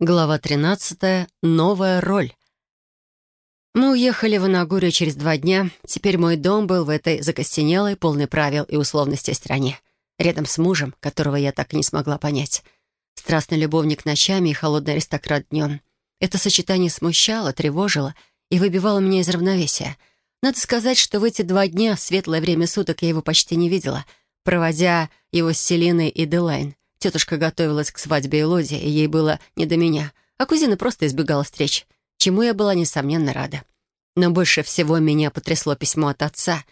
Глава 13. Новая роль. Мы уехали в Инагурию через два дня. Теперь мой дом был в этой закостенелой, полной правил и условностей стране. Рядом с мужем, которого я так и не смогла понять. Страстный любовник ночами и холодный аристократ днем. Это сочетание смущало, тревожило и выбивало меня из равновесия. Надо сказать, что в эти два дня, в светлое время суток, я его почти не видела, проводя его с Селиной и Делайн. Тетушка готовилась к свадьбе Элоди, и ей было не до меня, а кузина просто избегала встреч, чему я была, несомненно, рада. Но больше всего меня потрясло письмо от отца.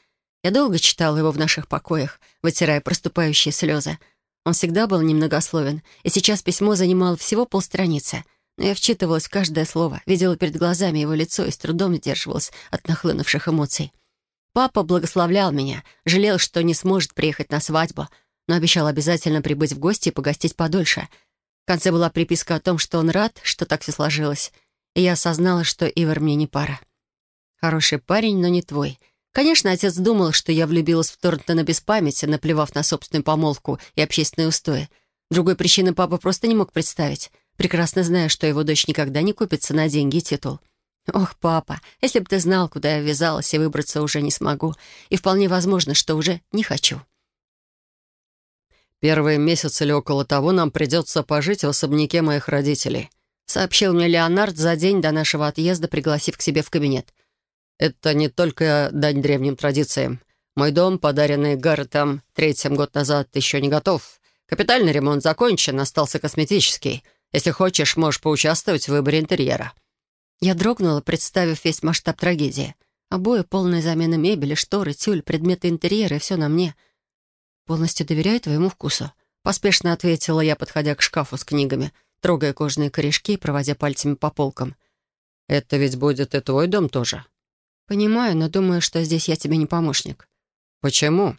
Я долго читала его в наших покоях, вытирая проступающие слезы. Он всегда был немногословен, и сейчас письмо занимало всего полстраницы. Но я вчитывалась в каждое слово, видела перед глазами его лицо и с трудом сдерживалась от нахлынувших эмоций. Папа благословлял меня, жалел, что не сможет приехать на свадьбу — но обещал обязательно прибыть в гости и погостить подольше. В конце была приписка о том, что он рад, что так все сложилось, и я осознала, что Ивар мне не пара. Хороший парень, но не твой. Конечно, отец думал, что я влюбилась в Торнтона без памяти, наплевав на собственную помолвку и общественные устои. Другой причины папа просто не мог представить, прекрасно зная, что его дочь никогда не купится на деньги и титул. «Ох, папа, если бы ты знал, куда я ввязалась, и выбраться уже не смогу. И вполне возможно, что уже не хочу». Первый месяц или около того нам придется пожить в особняке моих родителей», сообщил мне Леонард за день до нашего отъезда, пригласив к себе в кабинет. «Это не только дань древним традициям. Мой дом, подаренный Гарретом третьим год назад, еще не готов. Капитальный ремонт закончен, остался косметический. Если хочешь, можешь поучаствовать в выборе интерьера». Я дрогнула, представив весь масштаб трагедии. Обои, полная замена мебели, шторы, тюль, предметы интерьера и все на мне — «Полностью доверяю твоему вкусу», — поспешно ответила я, подходя к шкафу с книгами, трогая кожаные корешки и проводя пальцами по полкам. «Это ведь будет и твой дом тоже?» «Понимаю, но думаю, что здесь я тебе не помощник». «Почему?»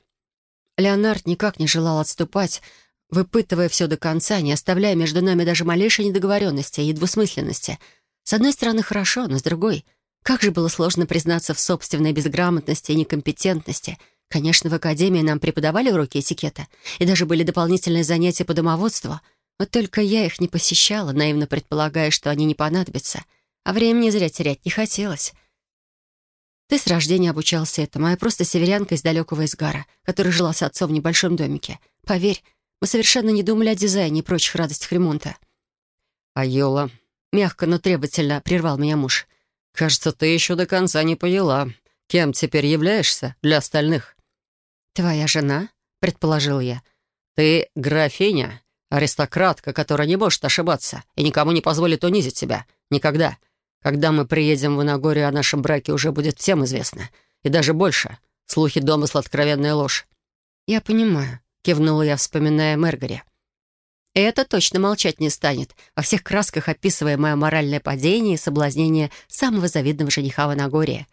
Леонард никак не желал отступать, выпытывая все до конца, не оставляя между нами даже малейшей недоговоренности и двусмысленности. С одной стороны, хорошо, но с другой... Как же было сложно признаться в собственной безграмотности и некомпетентности — Конечно, в академии нам преподавали уроки этикета, и даже были дополнительные занятия по домоводству. Вот только я их не посещала, наивно предполагая, что они не понадобятся. А времени зря терять не хотелось. Ты с рождения обучался этому, а я просто северянка из далекого изгара, который жила с отцом в небольшом домике. Поверь, мы совершенно не думали о дизайне и прочих радостях ремонта. А Йола, мягко, но требовательно прервал меня муж. «Кажется, ты еще до конца не поняла. Кем теперь являешься для остальных?» «Твоя жена?» — предположил я. «Ты графиня, аристократка, которая не может ошибаться и никому не позволит унизить себя. Никогда. Когда мы приедем в Инагорию, о нашем браке уже будет всем известно. И даже больше. Слухи, домысл, откровенная ложь». «Я понимаю», — кивнула я, вспоминая Мэргари. Это точно молчать не станет, во всех красках описывая мое моральное падение и соблазнение самого завидного жениха в Анагории.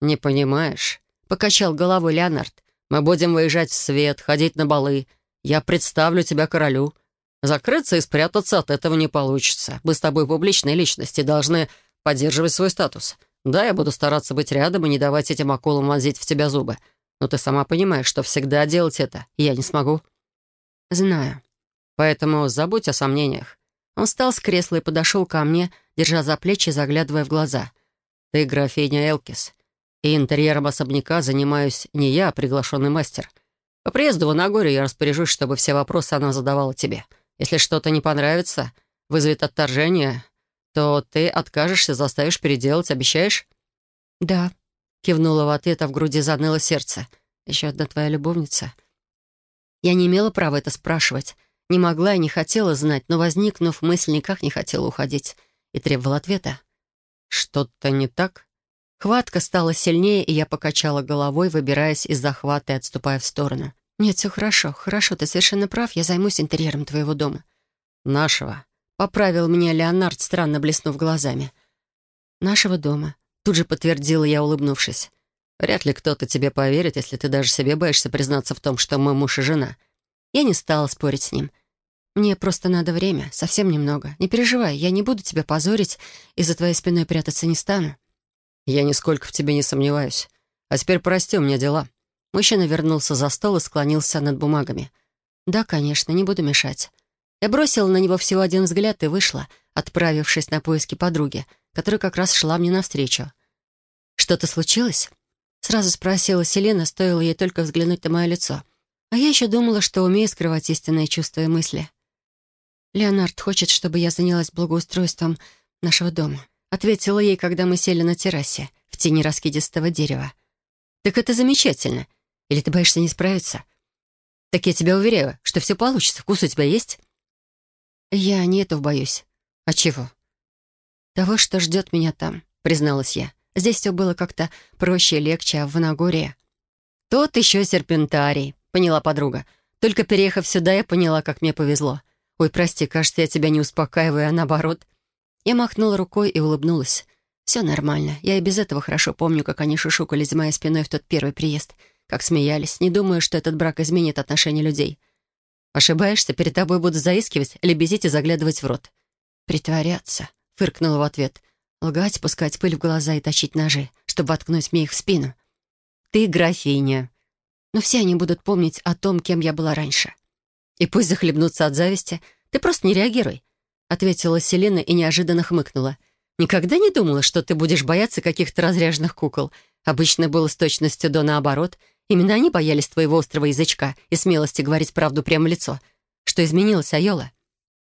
«Не понимаешь?» — покачал головой Леонард. Мы будем выезжать в свет, ходить на балы. Я представлю тебя королю. Закрыться и спрятаться от этого не получится. Мы с тобой публичные личности, должны поддерживать свой статус. Да, я буду стараться быть рядом и не давать этим акулам вонзить в тебя зубы. Но ты сама понимаешь, что всегда делать это я не смогу». «Знаю. Поэтому забудь о сомнениях». Он встал с кресла и подошел ко мне, держа за плечи заглядывая в глаза. «Ты графиня Элкис. И интерьером особняка занимаюсь не я, а приглашенный мастер. По приезду в Нагоре я распоряжусь, чтобы все вопросы она задавала тебе. Если что-то не понравится, вызовет отторжение, то ты откажешься, заставишь переделать, обещаешь?» «Да», — кивнула в ответ, а в груди заныло сердце. «Еще одна твоя любовница». Я не имела права это спрашивать. Не могла и не хотела знать, но, возникнув, мысль никак не хотела уходить и требовала ответа. «Что-то не так?» Хватка стала сильнее, и я покачала головой, выбираясь из захвата и отступая в сторону. «Нет, все хорошо, хорошо, ты совершенно прав, я займусь интерьером твоего дома». «Нашего», — поправил меня Леонард, странно блеснув глазами. «Нашего дома», — тут же подтвердила я, улыбнувшись. «Вряд ли кто-то тебе поверит, если ты даже себе боишься признаться в том, что мы муж и жена». Я не стала спорить с ним. «Мне просто надо время, совсем немного. Не переживай, я не буду тебя позорить и за твоей спиной прятаться не стану». «Я нисколько в тебе не сомневаюсь. А теперь прости, у меня дела». Мужчина вернулся за стол и склонился над бумагами. «Да, конечно, не буду мешать». Я бросила на него всего один взгляд и вышла, отправившись на поиски подруги, которая как раз шла мне навстречу. «Что-то случилось?» Сразу спросила Селена, стоило ей только взглянуть на мое лицо. А я еще думала, что умею скрывать истинные чувства и мысли. «Леонард хочет, чтобы я занялась благоустройством нашего дома», ответила ей, когда мы сели на террасе в тени раскидистого дерева. «Так это замечательно. Или ты боишься не справиться?» «Так я тебя уверяю, что все получится. Вкус у тебя есть?» «Я не этого боюсь». «А чего?» «Того, что ждет меня там», — призналась я. Здесь все было как-то проще и легче, а в Нагоре... «Тот еще серпентарий», — поняла подруга. «Только переехав сюда, я поняла, как мне повезло. Ой, прости, кажется, я тебя не успокаиваю, а наоборот». Я махнула рукой и улыбнулась. «Все нормально. Я и без этого хорошо помню, как они шушукали за моей спиной в тот первый приезд как смеялись. Не думаю, что этот брак изменит отношение людей. Ошибаешься, перед тобой будут заискивать, лебезить и заглядывать в рот. «Притворяться», — фыркнула в ответ. «Лгать, пускать пыль в глаза и точить ножи, чтобы воткнуть мне их в спину». «Ты графиня». Но все они будут помнить о том, кем я была раньше. И пусть захлебнутся от зависти. Ты просто не реагируй, — ответила Селена и неожиданно хмыкнула. «Никогда не думала, что ты будешь бояться каких-то разряженных кукол. Обычно было с точностью до наоборот — Именно они боялись твоего острого язычка и смелости говорить правду прямо в лицо. Что изменилось, Айола?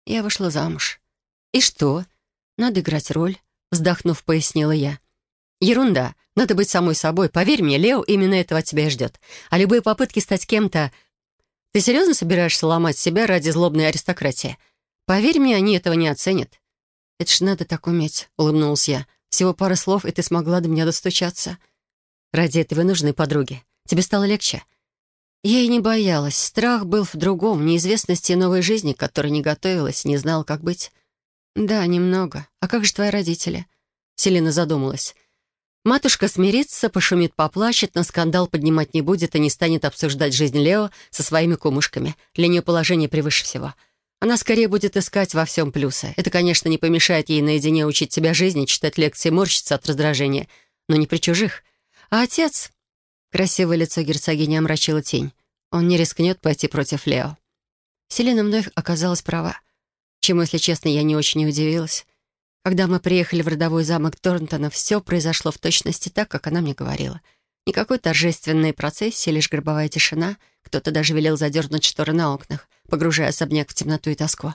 Я вышла замуж. И что? Надо играть роль, вздохнув, пояснила я. Ерунда. Надо быть самой собой. Поверь мне, Лео именно этого от тебя и ждет. А любые попытки стать кем-то... Ты серьезно собираешься ломать себя ради злобной аристократии? Поверь мне, они этого не оценят. Это ж надо так уметь, улыбнулась я. Всего пара слов, и ты смогла до меня достучаться. Ради этого нужны подруги. Тебе стало легче?» Я и не боялась. Страх был в другом, неизвестности новой жизни, к которой не готовилась, не знала, как быть. «Да, немного. А как же твои родители?» Селина задумалась. Матушка смирится, пошумит, поплачет, но скандал поднимать не будет и не станет обсуждать жизнь Лео со своими кумушками. Для нее положение превыше всего. Она скорее будет искать во всем плюсы. Это, конечно, не помешает ей наедине учить себя жизни, читать лекции, морщиться от раздражения, но не при чужих. А отец... Красивое лицо герцогини омрачила тень. Он не рискнет пойти против Лео. Селена вновь оказалась права. Чему, если честно, я не очень удивилась. Когда мы приехали в родовой замок Торнтона, все произошло в точности так, как она мне говорила. Никакой торжественной процессии, лишь гробовая тишина. Кто-то даже велел задернуть шторы на окнах, погружая особняк в темноту и тоску.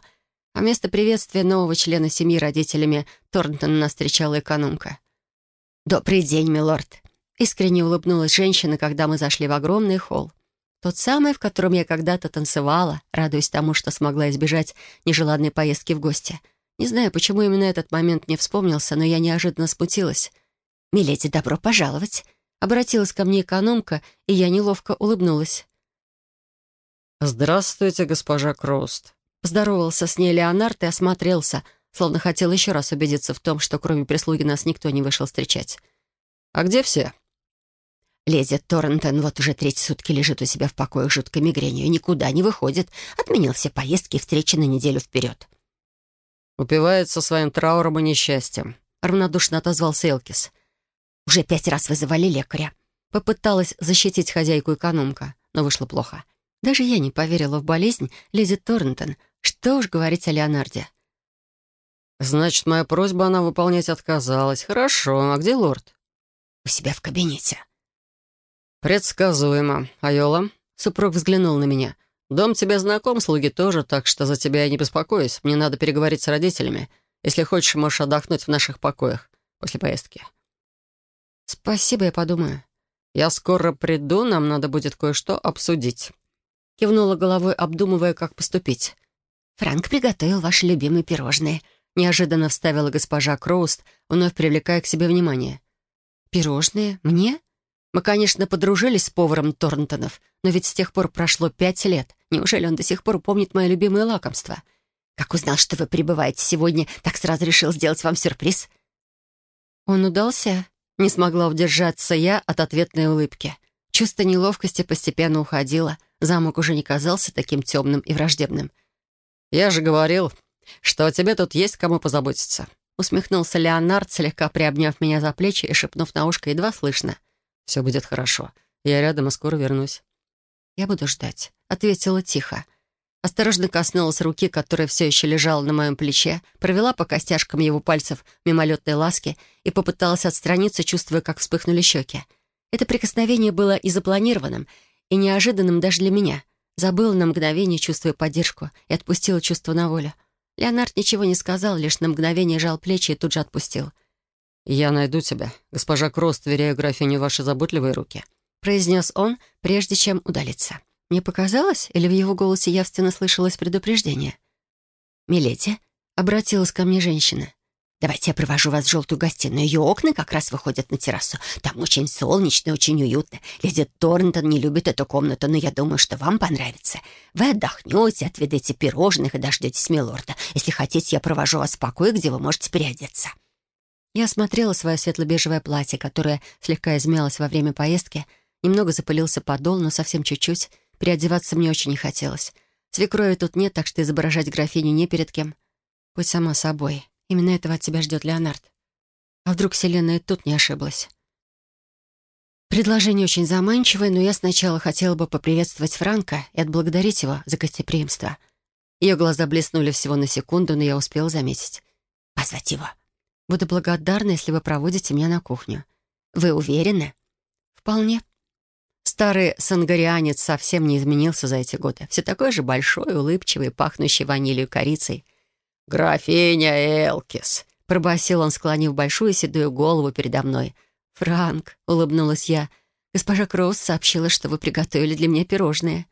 А вместо приветствия нового члена семьи родителями Торнтона нас встречала экономка. «Добрый день, милорд!» Искренне улыбнулась женщина, когда мы зашли в огромный холл. Тот самый, в котором я когда-то танцевала, радуясь тому, что смогла избежать нежеланной поездки в гости. Не знаю, почему именно этот момент мне вспомнился, но я неожиданно смутилась. «Миледи, добро пожаловать!» Обратилась ко мне экономка, и я неловко улыбнулась. «Здравствуйте, госпожа Крост!» Поздоровался с ней Леонард и осмотрелся, словно хотел еще раз убедиться в том, что кроме прислуги нас никто не вышел встречать. «А где все?» Леди Торрентон вот уже треть сутки лежит у себя в покоях жуткой мигренью и никуда не выходит. Отменил все поездки и встречи на неделю вперед. «Упивается своим трауром и несчастьем», — равнодушно отозвался Элкис. «Уже пять раз вызывали лекаря». Попыталась защитить хозяйку экономка, но вышло плохо. Даже я не поверила в болезнь леди Торнтон. Что уж говорить о Леонарде. «Значит, моя просьба она выполнять отказалась. Хорошо. А где лорд?» «У себя в кабинете», «Предсказуемо. Айола?» Супруг взглянул на меня. «Дом тебе знаком, слуги тоже, так что за тебя я не беспокоюсь. Мне надо переговорить с родителями. Если хочешь, можешь отдохнуть в наших покоях после поездки». «Спасибо, я подумаю». «Я скоро приду, нам надо будет кое-что обсудить». Кивнула головой, обдумывая, как поступить. «Франк приготовил ваши любимые пирожные», — неожиданно вставила госпожа Кроуст, вновь привлекая к себе внимание. «Пирожные? Мне?» Мы, конечно, подружились с поваром Торнтонов, но ведь с тех пор прошло пять лет. Неужели он до сих пор помнит мое любимое лакомство? Как узнал, что вы прибываете сегодня, так сразу решил сделать вам сюрприз. Он удался. Не смогла удержаться я от ответной улыбки. Чувство неловкости постепенно уходило. Замок уже не казался таким темным и враждебным. «Я же говорил, что о тебе тут есть кому позаботиться», усмехнулся Леонард, слегка приобняв меня за плечи и шепнув на ушко едва слышно — все будет хорошо. Я рядом и скоро вернусь». «Я буду ждать», — ответила тихо. Осторожно коснулась руки, которая все еще лежала на моем плече, провела по костяшкам его пальцев мимолетной ласки и попыталась отстраниться, чувствуя, как вспыхнули щеки. Это прикосновение было и запланированным, и неожиданным даже для меня. Забыла на мгновение, чувствуя поддержку, и отпустила чувство на волю. Леонард ничего не сказал, лишь на мгновение жал плечи и тут же отпустил. «Я найду тебя. Госпожа Крост, веряю графине ваши заботливые руки», — произнес он, прежде чем удалиться. Мне показалось, или в его голосе явственно слышалось предупреждение? «Миледи», — обратилась ко мне женщина, «давайте я провожу вас в желтую гостиную. Ее окна как раз выходят на террасу. Там очень солнечно, очень уютно. Леди Торнтон не любит эту комнату, но я думаю, что вам понравится. Вы отдохнете, отведаете пирожных и дождетесь милорда. Если хотите, я провожу вас в покой, где вы можете переодеться». Я осмотрела свое светло-бежевое платье, которое слегка измялось во время поездки. Немного запылился подол, но совсем чуть-чуть — Переодеваться мне очень не хотелось. Свекрови тут нет, так что изображать графиню не перед кем. Будь сама собой. Именно этого от тебя ждет Леонард. А вдруг Вселенная тут не ошиблась? Предложение очень заманчивое, но я сначала хотела бы поприветствовать Франка и отблагодарить его за гостеприимство. Ее глаза блеснули всего на секунду, но я успела заметить. «Позвать его. Буду благодарна, если вы проводите меня на кухню. Вы уверены?» «Вполне», Старый сангарианец совсем не изменился за эти годы. Все такой же большой, улыбчивый, пахнущий ванилью и корицей. «Графиня Элкис», — пробасил он, склонив большую седую голову передо мной. «Франк», — улыбнулась я, — «госпожа Кроуз сообщила, что вы приготовили для меня пирожные».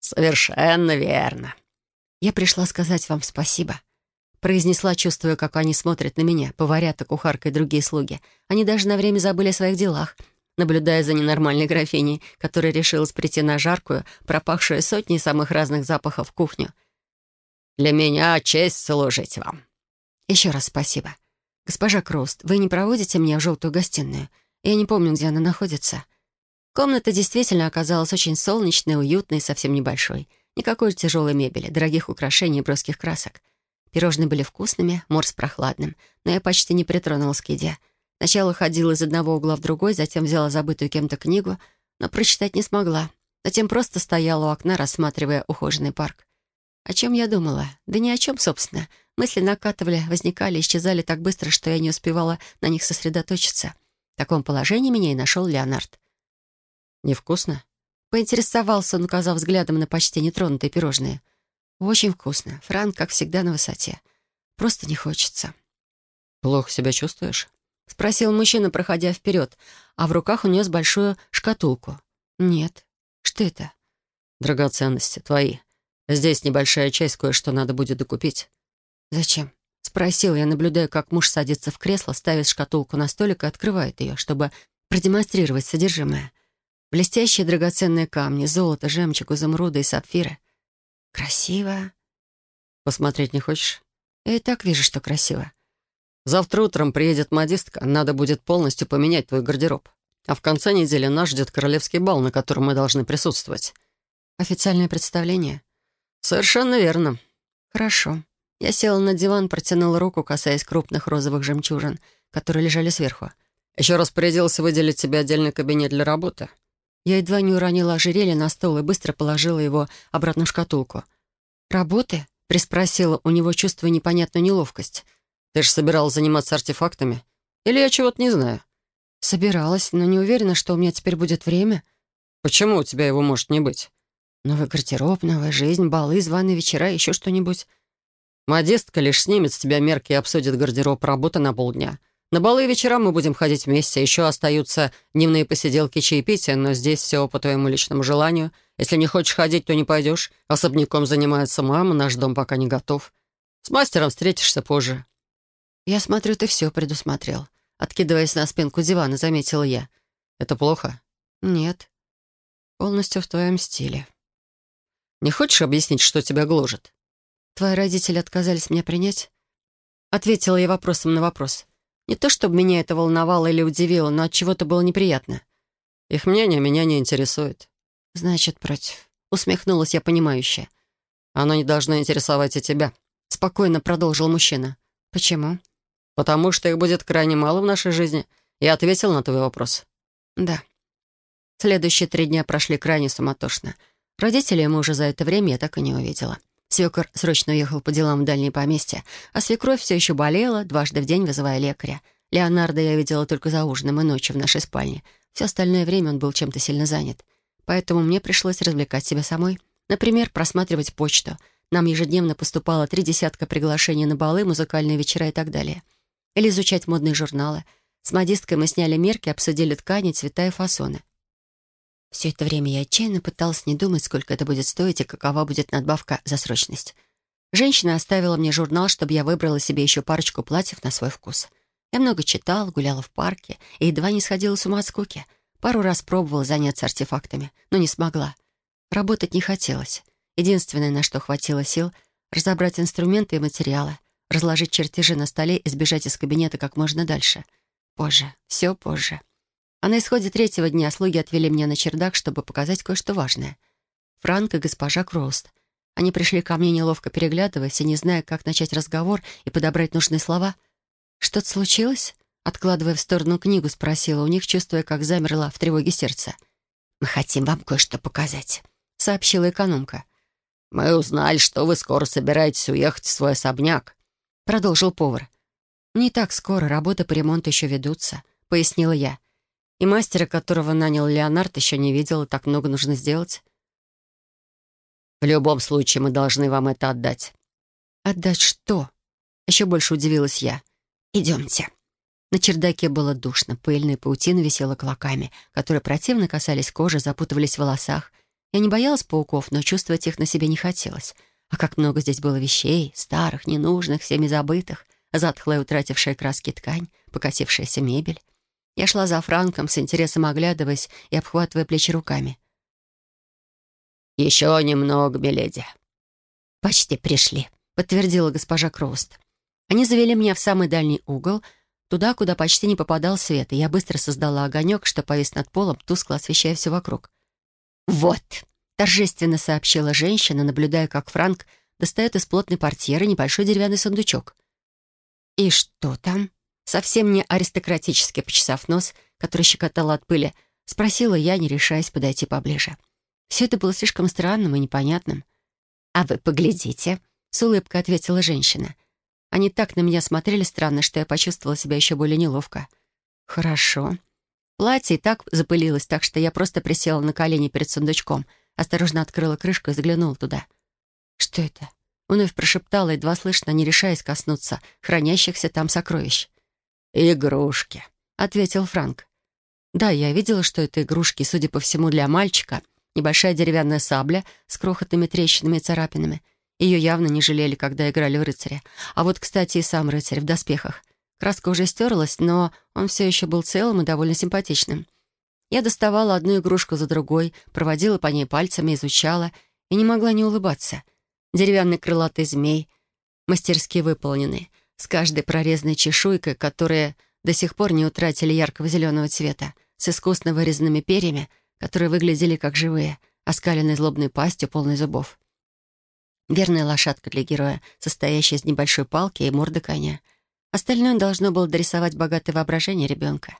«Совершенно верно». «Я пришла сказать вам спасибо», — произнесла, чувствуя, как они смотрят на меня, поварята, кухарка и другие слуги. Они даже на время забыли о своих делах — наблюдая за ненормальной графиней, которая решилась прийти на жаркую, пропахшую сотней самых разных запахов кухню. «Для меня честь служить вам». «Еще раз спасибо. Госпожа Кроуст, вы не проводите меня в желтую гостиную? Я не помню, где она находится». Комната действительно оказалась очень солнечной, уютной, совсем небольшой. Никакой тяжелой мебели, дорогих украшений и броских красок. Пирожные были вкусными, морс прохладным, но я почти не притронулась к еде — Сначала ходила из одного угла в другой, затем взяла забытую кем-то книгу, но прочитать не смогла. Затем просто стояла у окна, рассматривая ухоженный парк. О чем я думала? Да ни о чем, собственно. Мысли накатывали, возникали, исчезали так быстро, что я не успевала на них сосредоточиться. В таком положении меня и нашел Леонард. «Невкусно?» Поинтересовался он, указав взглядом на почти нетронутые пирожные. «Очень вкусно. Франк, как всегда, на высоте. Просто не хочется». «Плохо себя чувствуешь?» — спросил мужчина, проходя вперед, а в руках унес большую шкатулку. «Нет. Что это?» «Драгоценности твои. Здесь небольшая часть, кое-что надо будет докупить». «Зачем?» — спросил я, наблюдая, как муж садится в кресло, ставит шкатулку на столик и открывает ее, чтобы продемонстрировать содержимое. Блестящие драгоценные камни, золото, жемчуг, изумруды и сапфиры. «Красиво». «Посмотреть не хочешь?» «Я и так вижу, что красиво. Завтра утром приедет модистка. Надо будет полностью поменять твой гардероб. А в конце недели нас ждет королевский бал, на котором мы должны присутствовать. Официальное представление? Совершенно верно. Хорошо. Я села на диван, протянула руку, касаясь крупных розовых жемчужин, которые лежали сверху. Еще распорядился выделить тебе отдельный кабинет для работы. Я едва не уронила ожерелье на стол и быстро положила его обратно в шкатулку. «Работы?» — приспросила у него, чувствуя непонятную неловкость — ты же собиралась заниматься артефактами? Или я чего-то не знаю?» «Собиралась, но не уверена, что у меня теперь будет время». «Почему у тебя его может не быть?» «Новый гардероб, новая жизнь, балы, званые вечера, еще что-нибудь». «Модистка лишь снимет с тебя мерки и обсудит гардероб, работа на полдня. На балы и вечера мы будем ходить вместе, еще остаются дневные посиделки, чаепития, но здесь все по твоему личному желанию. Если не хочешь ходить, то не пойдешь. Особняком занимается мама, наш дом пока не готов. С мастером встретишься позже. «Я смотрю, ты все предусмотрел». Откидываясь на спинку дивана, заметила я. «Это плохо?» «Нет. Полностью в твоем стиле». «Не хочешь объяснить, что тебя гложет?» «Твои родители отказались меня принять?» Ответила я вопросом на вопрос. Не то, чтобы меня это волновало или удивило, но от чего-то было неприятно. «Их мнение меня не интересует». «Значит, против». Усмехнулась я понимающе. «Оно не должно интересовать и тебя», — спокойно продолжил мужчина. «Почему?» «Потому что их будет крайне мало в нашей жизни. Я ответил на твой вопрос». «Да». Следующие три дня прошли крайне суматошно. Родителей мы уже за это время я так и не увидела. Свекор срочно уехал по делам в дальнее поместье, а свекровь все еще болела, дважды в день вызывая лекаря. Леонардо я видела только за ужином и ночью в нашей спальне. Все остальное время он был чем-то сильно занят. Поэтому мне пришлось развлекать себя самой. Например, просматривать почту. Нам ежедневно поступало три десятка приглашений на балы, музыкальные вечера и так далее. Или изучать модные журналы. С модисткой мы сняли мерки, обсудили ткани, цвета и фасоны. Все это время я отчаянно пыталась не думать, сколько это будет стоить и какова будет надбавка за срочность. Женщина оставила мне журнал, чтобы я выбрала себе еще парочку платьев на свой вкус. Я много читала, гуляла в парке и едва не сходила с ума от скуки. Пару раз пробовала заняться артефактами, но не смогла. Работать не хотелось. Единственное, на что хватило сил — разобрать инструменты и материалы, разложить чертежи на столе и сбежать из кабинета как можно дальше. Позже, все позже. А на исходе третьего дня слуги отвели меня на чердак, чтобы показать кое-что важное. Франк и госпожа Кроуст. Они пришли ко мне, неловко переглядываясь и не зная, как начать разговор и подобрать нужные слова. «Что-то случилось?» Откладывая в сторону книгу, спросила у них, чувствуя, как замерла в тревоге сердце. «Мы хотим вам кое-что показать», — сообщила экономка. «Мы узнали, что вы скоро собираетесь уехать в свой особняк», — продолжил повар. «Не так скоро, работы по ремонту еще ведутся», — пояснила я. И мастера, которого нанял Леонард, еще не видел, и так много нужно сделать. В любом случае, мы должны вам это отдать. Отдать что? Еще больше удивилась я. Идемте. На чердаке было душно, пыльная паутина висела клоками, которые противно касались кожи, запутывались в волосах. Я не боялась пауков, но чувствовать их на себе не хотелось. А как много здесь было вещей, старых, ненужных, всеми забытых, затхлая, утратившая краски ткань, покосившаяся мебель. Я шла за Франком, с интересом оглядываясь и обхватывая плечи руками. «Еще немного, миледи». «Почти пришли», — подтвердила госпожа Кроуст. Они завели меня в самый дальний угол, туда, куда почти не попадал свет, и я быстро создала огонек, что повис над полом, тускло освещая все вокруг. «Вот», — торжественно сообщила женщина, наблюдая, как Франк достает из плотной портьеры небольшой деревянный сундучок. «И что там?» Совсем не аристократически почесав нос, который щекотал от пыли, спросила я, не решаясь подойти поближе. Все это было слишком странным и непонятным. «А вы поглядите», — с улыбкой ответила женщина. Они так на меня смотрели странно, что я почувствовала себя еще более неловко. «Хорошо». Платье и так запылилось, так что я просто присела на колени перед сундучком, осторожно открыла крышку и заглянула туда. «Что это?» Вновь прошептала, едва слышно, не решаясь коснуться хранящихся там сокровищ. «Игрушки», — ответил Франк. «Да, я видела, что это игрушки, судя по всему, для мальчика. Небольшая деревянная сабля с крохотными трещинами и царапинами. Ее явно не жалели, когда играли в рыцаря. А вот, кстати, и сам рыцарь в доспехах. Краска уже стерлась, но он все еще был целым и довольно симпатичным. Я доставала одну игрушку за другой, проводила по ней пальцами, изучала и не могла не улыбаться. Деревянный крылатый змей, мастерски выполненный — с каждой прорезанной чешуйкой, которые до сих пор не утратили яркого зеленого цвета, с искусно вырезанными перьями, которые выглядели как живые, оскаленной злобной пастью, полной зубов. Верная лошадка для героя, состоящая из небольшой палки и морды коня. Остальное должно было дорисовать богатое воображение ребенка.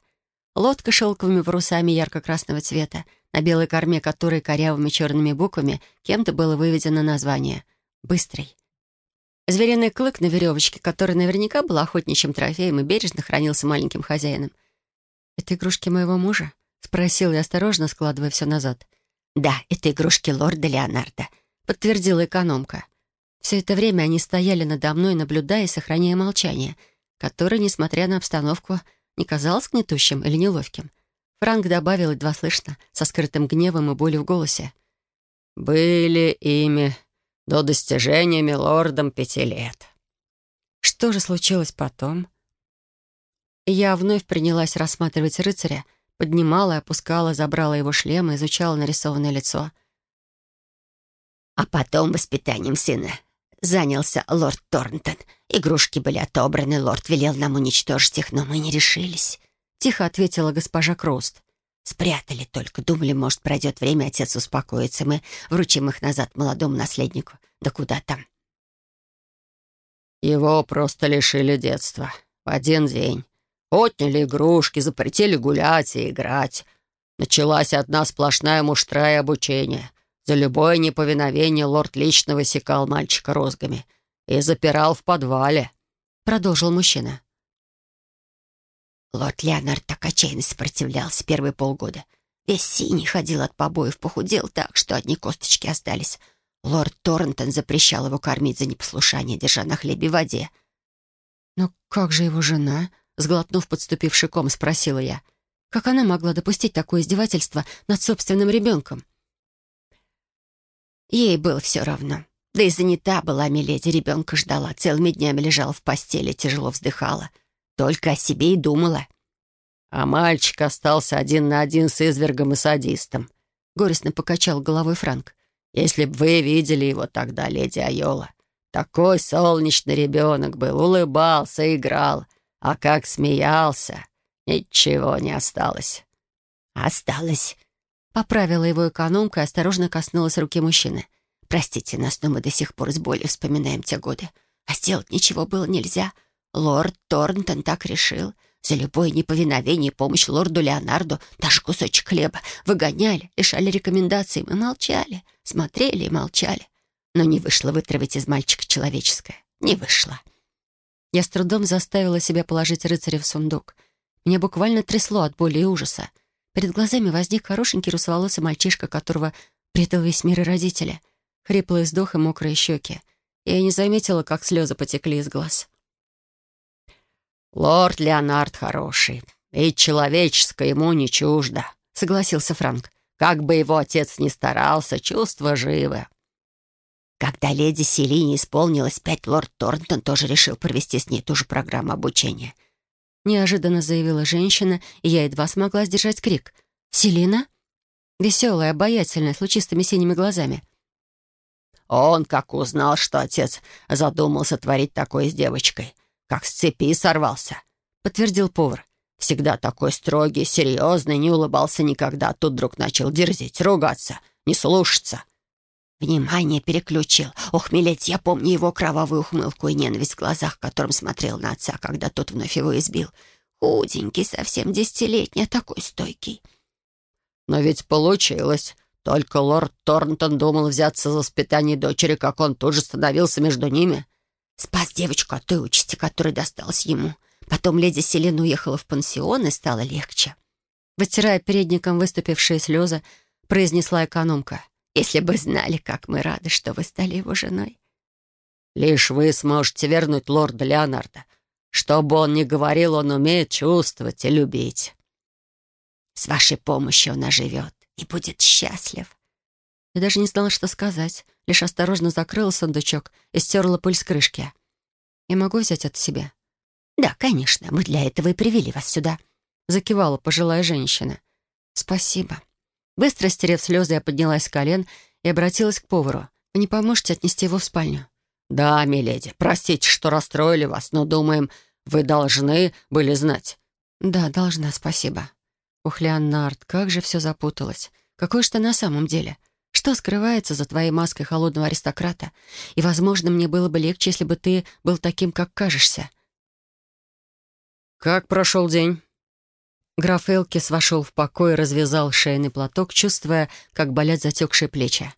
Лодка шелковыми парусами ярко-красного цвета, на белой корме которой корявыми черными буквами кем-то было выведено название «Быстрый». Звериный клык на веревочке, который наверняка был охотничьим трофеем и бережно хранился маленьким хозяином. «Это игрушки моего мужа?» — спросил я осторожно, складывая все назад. «Да, это игрушки лорда Леонардо», — подтвердила экономка. Все это время они стояли надо мной, наблюдая и сохраняя молчание, которое, несмотря на обстановку, не казалось гнетущим или неловким. Франк добавил едва слышно, со скрытым гневом и болью в голосе. «Были ими до достижения милордом пяти лет. Что же случилось потом? Я вновь принялась рассматривать рыцаря, поднимала, опускала, забрала его шлем и изучала нарисованное лицо. А потом воспитанием сына занялся лорд Торнтон. Игрушки были отобраны, лорд велел нам уничтожить их, но мы не решились. Тихо ответила госпожа Кроуст. Спрятали только. Думали, может, пройдет время, отец успокоится. Мы вручим их назад молодому наследнику. Да куда там? Его просто лишили детства. В один день. Отняли игрушки, запретили гулять и играть. Началась одна сплошная муштра и обучение. За любое неповиновение лорд лично высекал мальчика розгами и запирал в подвале», — продолжил мужчина. Лорд Леонард так отчаянно сопротивлялся первые полгода. Весь синий ходил от побоев, похудел так, что одни косточки остались. Лорд Торрентон запрещал его кормить за непослушание, держа на хлебе и воде. «Но как же его жена?» — сглотнув подступивший ком, спросила я. «Как она могла допустить такое издевательство над собственным ребенком?» Ей было все равно. Да и занята была Миледи, ребенка ждала, целыми днями лежала в постели, тяжело вздыхала. Только о себе и думала. А мальчик остался один на один с извергом и садистом. Горестно покачал головой Франк. «Если б вы видели его тогда, леди Айола, такой солнечный ребенок был, улыбался, играл, а как смеялся, ничего не осталось». «Осталось», Поправила его экономка и осторожно коснулась руки мужчины. «Простите нас, но мы до сих пор с болью вспоминаем те годы. А сделать ничего было нельзя. Лорд Торнтон так решил. За любое неповиновение и помощь лорду Леонарду, даже кусочек хлеба, выгоняли, лишали рекомендаций. Мы молчали, смотрели и молчали. Но не вышло вытравить из мальчика человеческое. Не вышло». Я с трудом заставила себя положить рыцаря в сундук. Меня буквально трясло от боли и ужаса. Перед глазами возник хорошенький русоволосый мальчишка, которого предал весь мир и родители. Хриплый вздох и мокрые щеки. Я не заметила, как слезы потекли из глаз. «Лорд Леонард хороший, и человеческое ему не чуждо», — согласился Франк. «Как бы его отец ни старался, чувства живы». Когда леди Селине исполнилось пять, лорд Торнтон тоже решил провести с ней ту же программу обучения — неожиданно заявила женщина, и я едва смогла сдержать крик. «Селина?» Веселая, обаятельная, с лучистыми синими глазами. Он, как узнал, что отец задумался творить такое с девочкой, как с цепи сорвался, подтвердил повар. Всегда такой строгий, серьезный, не улыбался никогда. Тут вдруг начал дерзить, ругаться, не слушаться. Внимание переключил. Ох, милец, я помню его кровавую ухмылку и ненависть в глазах, которым смотрел на отца, когда тот вновь его избил. Худенький, совсем десятилетний, а такой стойкий. Но ведь получилось. Только лорд Торнтон думал взяться за воспитание дочери, как он тут же становился между ними. Спас девочку от той участи, которая досталась ему. Потом леди Селена уехала в пансион, и стало легче. Вытирая передником выступившие слезы, произнесла экономка — если бы знали, как мы рады, что вы стали его женой». «Лишь вы сможете вернуть лорда Леонарда. Что бы он ни говорил, он умеет чувствовать и любить». «С вашей помощью он оживет и будет счастлив». Я даже не знала, что сказать, лишь осторожно закрыла сундучок и стерла пыль с крышки. «Я могу взять это себе?» «Да, конечно, мы для этого и привели вас сюда», — закивала пожилая женщина. «Спасибо». Быстро стерев слезы, я поднялась с колен и обратилась к повару. «Вы не поможете отнести его в спальню?» «Да, миледи, простите, что расстроили вас, но, думаем, вы должны были знать». «Да, должна, спасибо». Ух, Леонард, как же все запуталось. Какой же ты на самом деле? Что скрывается за твоей маской холодного аристократа? И, возможно, мне было бы легче, если бы ты был таким, как кажешься. «Как прошел день?» Граф Элкис вошел в покой и развязал шейный платок, чувствуя, как болят затекшие плечи.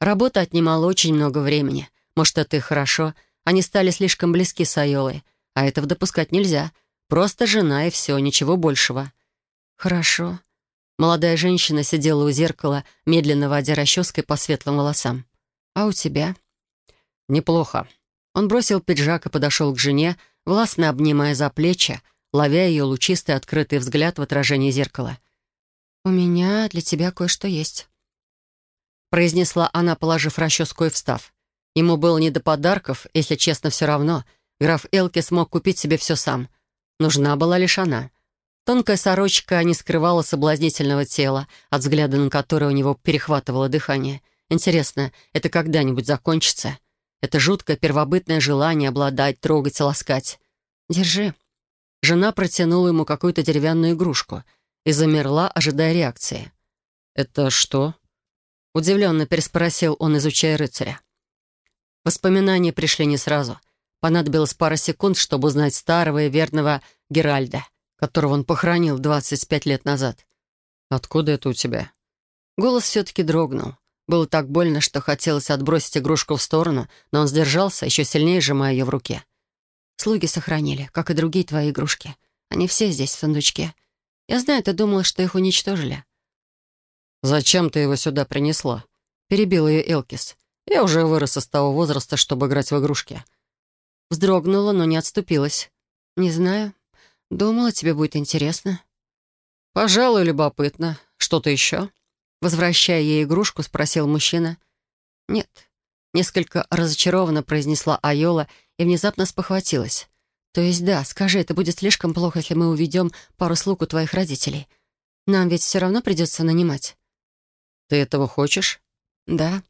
Работа отнимала очень много времени. Может, это и хорошо. Они стали слишком близки с Айолой. А этого допускать нельзя. Просто жена и все, ничего большего. Хорошо. Молодая женщина сидела у зеркала, медленно водя расческой по светлым волосам. «А у тебя?» «Неплохо». Он бросил пиджак и подошел к жене, властно обнимая за плечи, ловя ее лучистый открытый взгляд в отражении зеркала. «У меня для тебя кое-что есть», — произнесла она, положив расческу и встав. Ему было не до подарков, если честно, все равно. Граф Элки смог купить себе все сам. Нужна была лишь она. Тонкая сорочка не скрывала соблазнительного тела, от взгляда на которое у него перехватывало дыхание. Интересно, это когда-нибудь закончится? Это жуткое первобытное желание обладать, трогать и ласкать. «Держи», Жена протянула ему какую-то деревянную игрушку и замерла, ожидая реакции. «Это что?» Удивленно переспросил он, изучая рыцаря. Воспоминания пришли не сразу. Понадобилось пара секунд, чтобы узнать старого и верного Геральда, которого он похоронил 25 лет назад. «Откуда это у тебя?» Голос все-таки дрогнул. Было так больно, что хотелось отбросить игрушку в сторону, но он сдержался, еще сильнее сжимая ее в руке. «Слуги сохранили, как и другие твои игрушки. Они все здесь, в сундучке. Я знаю, ты думала, что их уничтожили». «Зачем ты его сюда принесла?» — перебил ее Элкис. «Я уже вырос из того возраста, чтобы играть в игрушки». Вздрогнула, но не отступилась. «Не знаю. Думала, тебе будет интересно». «Пожалуй, любопытно. Что-то еще?» Возвращая ей игрушку, спросил мужчина. «Нет». Несколько разочарованно произнесла Айола и внезапно спохватилась. «То есть да, скажи, это будет слишком плохо, если мы уведем пару слуг у твоих родителей. Нам ведь все равно придется нанимать». «Ты этого хочешь?» «Да».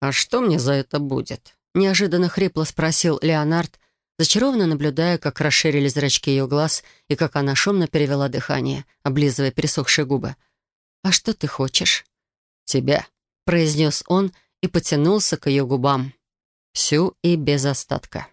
«А что мне за это будет?» Неожиданно хрипло спросил Леонард, зачарованно наблюдая, как расширили зрачки ее глаз и как она шумно перевела дыхание, облизывая пересохшие губы. «А что ты хочешь?» «Тебя», — произнес он и потянулся к ее губам. Всю и без остатка.